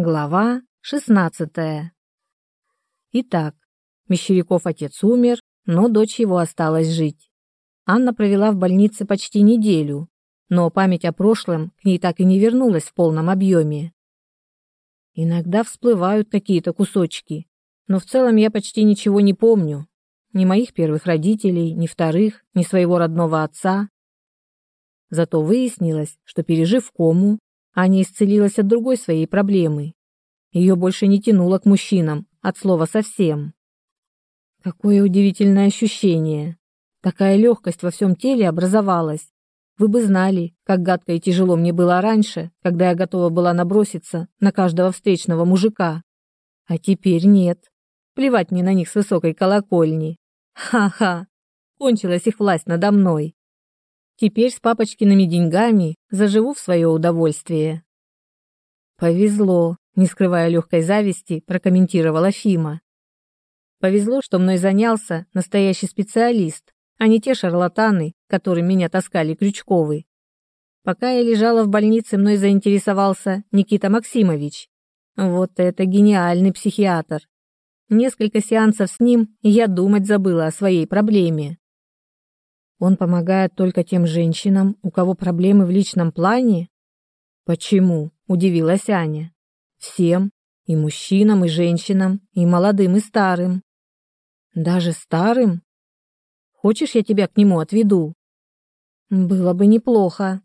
Глава 16. Итак, Мещеряков отец умер, но дочь его осталась жить. Анна провела в больнице почти неделю, но память о прошлом к ней так и не вернулась в полном объеме. Иногда всплывают какие-то кусочки, но в целом я почти ничего не помню. Ни моих первых родителей, ни вторых, ни своего родного отца. Зато выяснилось, что пережив кому, Аня исцелилась от другой своей проблемы. Ее больше не тянуло к мужчинам, от слова совсем. Какое удивительное ощущение. Такая легкость во всем теле образовалась. Вы бы знали, как гадко и тяжело мне было раньше, когда я готова была наброситься на каждого встречного мужика. А теперь нет. Плевать мне на них с высокой колокольни. Ха-ха. Кончилась их власть надо мной. Теперь с папочкиными деньгами заживу в свое удовольствие. Повезло, не скрывая легкой зависти, прокомментировала Фима. Повезло, что мной занялся настоящий специалист, а не те шарлатаны, которым меня таскали Крючковы. Пока я лежала в больнице, мной заинтересовался Никита Максимович. Вот это гениальный психиатр. Несколько сеансов с ним, и я думать забыла о своей проблеме. Он помогает только тем женщинам, у кого проблемы в личном плане? Почему? Удивилась Аня. Всем, и мужчинам, и женщинам, и молодым, и старым. Даже старым? Хочешь, я тебя к нему отведу? Было бы неплохо.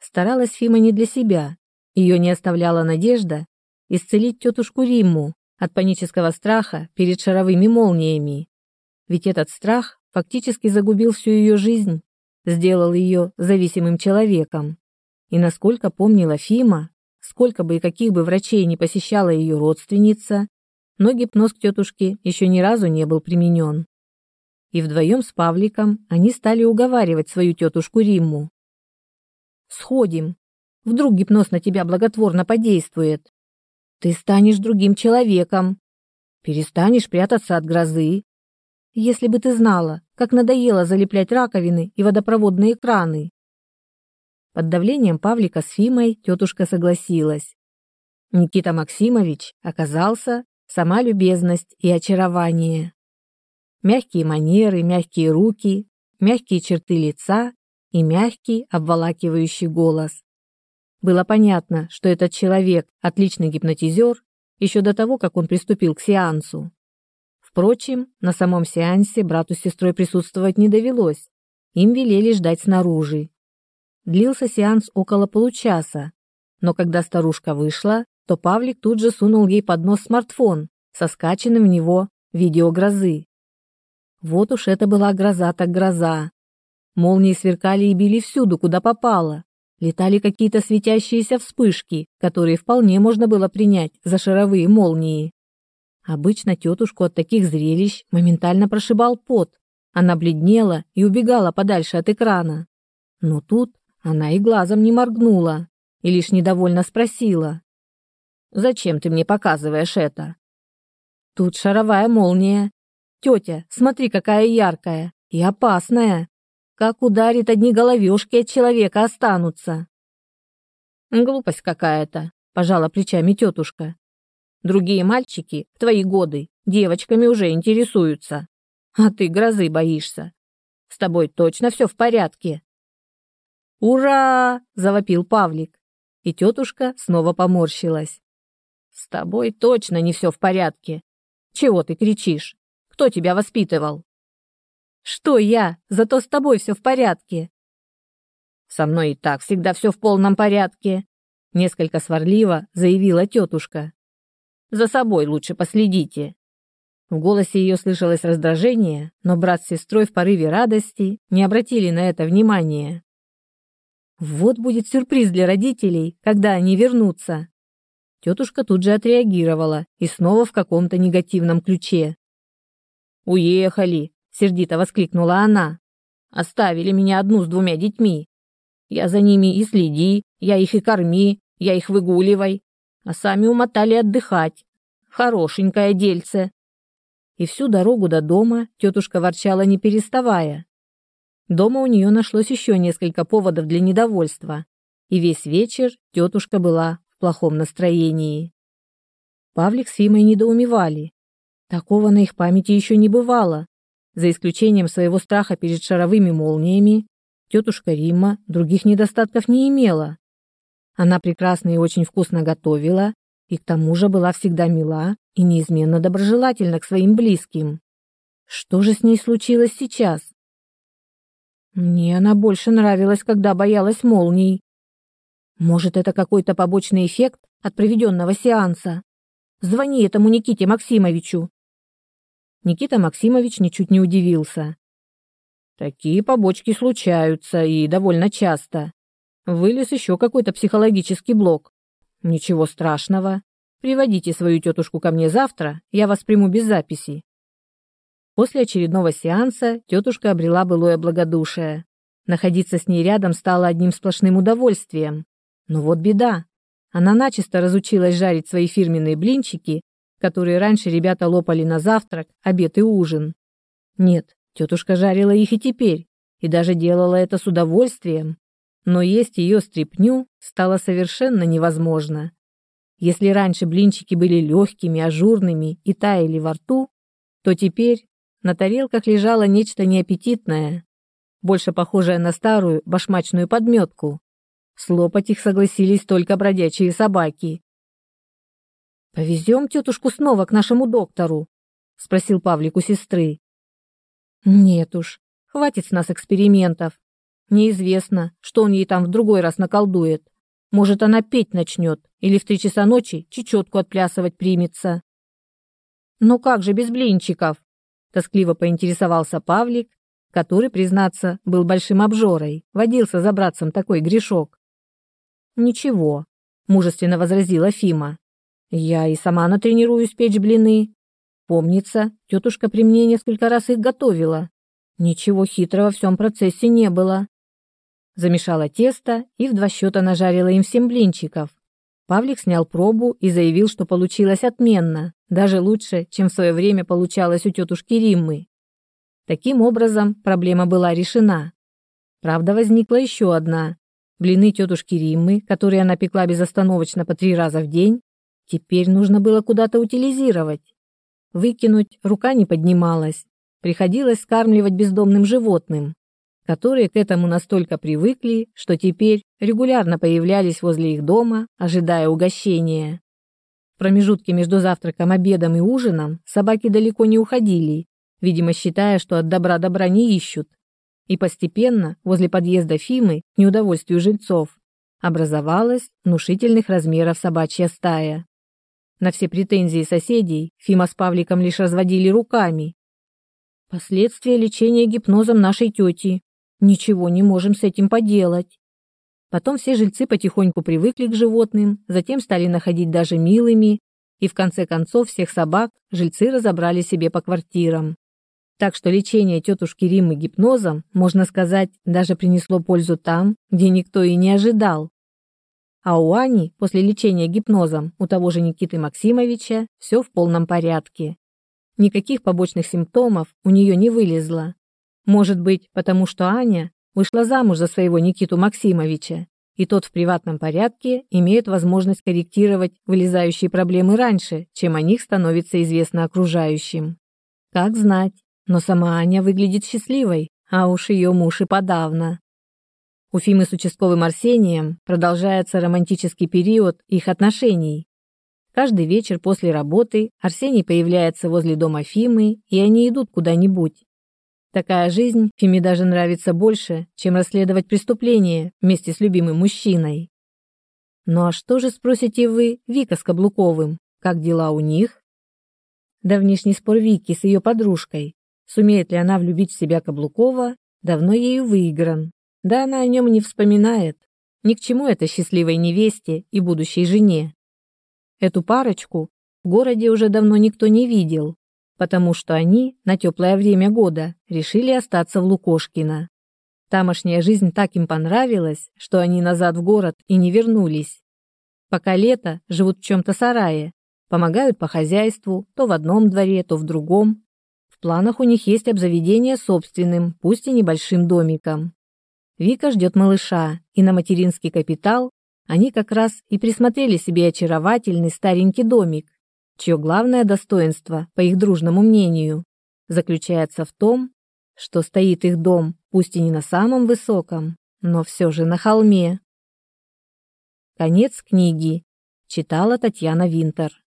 Старалась Фима не для себя. Ее не оставляла надежда исцелить тетушку Римму от панического страха перед шаровыми молниями. Ведь этот страх фактически загубил всю ее жизнь, сделал ее зависимым человеком. И насколько помнила Фима, сколько бы и каких бы врачей не посещала ее родственница, но гипноз к тетушке еще ни разу не был применен. И вдвоем с Павликом они стали уговаривать свою тетушку Римму. «Сходим. Вдруг гипноз на тебя благотворно подействует. Ты станешь другим человеком. Перестанешь прятаться от грозы, если бы ты знала, как надоело залеплять раковины и водопроводные краны. Под давлением Павлика с Фимой тетушка согласилась. Никита Максимович оказался сама любезность и очарование. Мягкие манеры, мягкие руки, мягкие черты лица и мягкий, обволакивающий голос. Было понятно, что этот человек – отличный гипнотизер еще до того, как он приступил к сеансу. Впрочем, на самом сеансе брату с сестрой присутствовать не довелось. Им велели ждать снаружи. Длился сеанс около получаса, но когда старушка вышла, то Павлик тут же сунул ей под нос смартфон со скачанным в него видеогрозы. Вот уж это была гроза так гроза. Молнии сверкали и били всюду, куда попало. Летали какие-то светящиеся вспышки, которые вполне можно было принять за шаровые молнии. Обычно тетушку от таких зрелищ моментально прошибал пот. Она бледнела и убегала подальше от экрана. Но тут она и глазом не моргнула и лишь недовольно спросила. «Зачем ты мне показываешь это?» «Тут шаровая молния. Тетя, смотри, какая яркая и опасная. Как ударит, одни головешки от человека останутся». «Глупость какая-то», — пожала плечами тетушка. Другие мальчики в твои годы девочками уже интересуются. А ты грозы боишься. С тобой точно все в порядке. «Ура!» – завопил Павлик. И тетушка снова поморщилась. «С тобой точно не все в порядке. Чего ты кричишь? Кто тебя воспитывал?» «Что я? Зато с тобой все в порядке». «Со мной и так всегда все в полном порядке», – несколько сварливо заявила тетушка. За собой лучше последите». В голосе ее слышалось раздражение, но брат с сестрой в порыве радости не обратили на это внимания. «Вот будет сюрприз для родителей, когда они вернутся». Тетушка тут же отреагировала и снова в каком-то негативном ключе. «Уехали!» — сердито воскликнула она. «Оставили меня одну с двумя детьми. Я за ними и следи, я их и корми, я их выгуливай, а сами умотали отдыхать. Хорошенькое дельце. И всю дорогу до дома тетушка ворчала не переставая. Дома у нее нашлось еще несколько поводов для недовольства, и весь вечер тетушка была в плохом настроении. Павлик с Фимой недоумевали. Такого на их памяти еще не бывало. За исключением своего страха перед шаровыми молниями, тетушка Римма других недостатков не имела. Она прекрасно и очень вкусно готовила, и к тому же была всегда мила и неизменно доброжелательна к своим близким. Что же с ней случилось сейчас? Мне она больше нравилась, когда боялась молний. Может, это какой-то побочный эффект от проведенного сеанса? Звони этому Никите Максимовичу. Никита Максимович ничуть не удивился. Такие побочки случаются и довольно часто. Вылез еще какой-то психологический блок. Ничего страшного. Приводите свою тетушку ко мне завтра, я вас приму без записи. После очередного сеанса тетушка обрела былое благодушие. Находиться с ней рядом стало одним сплошным удовольствием. Но вот беда. Она начисто разучилась жарить свои фирменные блинчики, которые раньше ребята лопали на завтрак, обед и ужин. Нет, тетушка жарила их и теперь, и даже делала это с удовольствием но есть ее стряпню стало совершенно невозможно. Если раньше блинчики были легкими, ажурными и таяли во рту, то теперь на тарелках лежало нечто неаппетитное, больше похожее на старую башмачную подметку. Слопать их согласились только бродячие собаки. «Повезем тетушку снова к нашему доктору?» — спросил Павлик у сестры. «Нет уж, хватит с нас экспериментов. Неизвестно, что он ей там в другой раз наколдует. Может, она петь начнет или в три часа ночи чечетку отплясывать примется. «Ну как же без блинчиков?» – тоскливо поинтересовался Павлик, который, признаться, был большим обжорой, водился за братцем такой грешок. «Ничего», – мужественно возразила Фима. «Я и сама натренируюсь печь блины. Помнится, тетушка при мне несколько раз их готовила. Ничего хитрого в всем процессе не было. Замешала тесто и в два счета нажарила им всем блинчиков. Павлик снял пробу и заявил, что получилось отменно, даже лучше, чем в свое время получалось у тетушки Риммы. Таким образом, проблема была решена. Правда, возникла еще одна. Блины тетушки Риммы, которые она пекла безостановочно по три раза в день, теперь нужно было куда-то утилизировать. Выкинуть рука не поднималась. Приходилось скармливать бездомным животным которые к этому настолько привыкли, что теперь регулярно появлялись возле их дома, ожидая угощения. В промежутке между завтраком, обедом и ужином собаки далеко не уходили, видимо, считая, что от добра добра не ищут. И постепенно, возле подъезда Фимы, к неудовольствию жильцов, образовалась внушительных размеров собачья стая. На все претензии соседей Фима с Павликом лишь разводили руками. Последствия лечения гипнозом нашей тети Ничего не можем с этим поделать. Потом все жильцы потихоньку привыкли к животным, затем стали находить даже милыми, и в конце концов всех собак жильцы разобрали себе по квартирам. Так что лечение тетушки Риммы гипнозом, можно сказать, даже принесло пользу там, где никто и не ожидал. А у Ани после лечения гипнозом у того же Никиты Максимовича все в полном порядке. Никаких побочных симптомов у нее не вылезло. Может быть, потому что Аня вышла замуж за своего Никиту Максимовича, и тот в приватном порядке имеет возможность корректировать вылезающие проблемы раньше, чем о них становится известно окружающим. Как знать, но сама Аня выглядит счастливой, а уж ее муж и подавно. У Фимы с участковым Арсением продолжается романтический период их отношений. Каждый вечер после работы Арсений появляется возле дома Фимы, и они идут куда-нибудь. Такая жизнь Фиме даже нравится больше, чем расследовать преступление вместе с любимым мужчиной. Ну а что же, спросите вы, Вика с Каблуковым? Как дела у них? Давнишний спор Вики с ее подружкой. Сумеет ли она влюбить в себя Каблукова, давно ею выигран. Да она о нем не вспоминает. Ни к чему это счастливой невесте и будущей жене. Эту парочку в городе уже давно никто не видел, потому что они на теплое время года решили остаться в Лукошкино. Тамошняя жизнь так им понравилась, что они назад в город и не вернулись. Пока лето живут в чем-то сарае, помогают по хозяйству, то в одном дворе, то в другом. В планах у них есть обзаведение собственным, пусть и небольшим домиком. Вика ждет малыша, и на материнский капитал они как раз и присмотрели себе очаровательный старенький домик, чье главное достоинство, по их дружному мнению, заключается в том, что стоит их дом, пусть и не на самом высоком, но все же на холме. Конец книги. Читала Татьяна Винтер.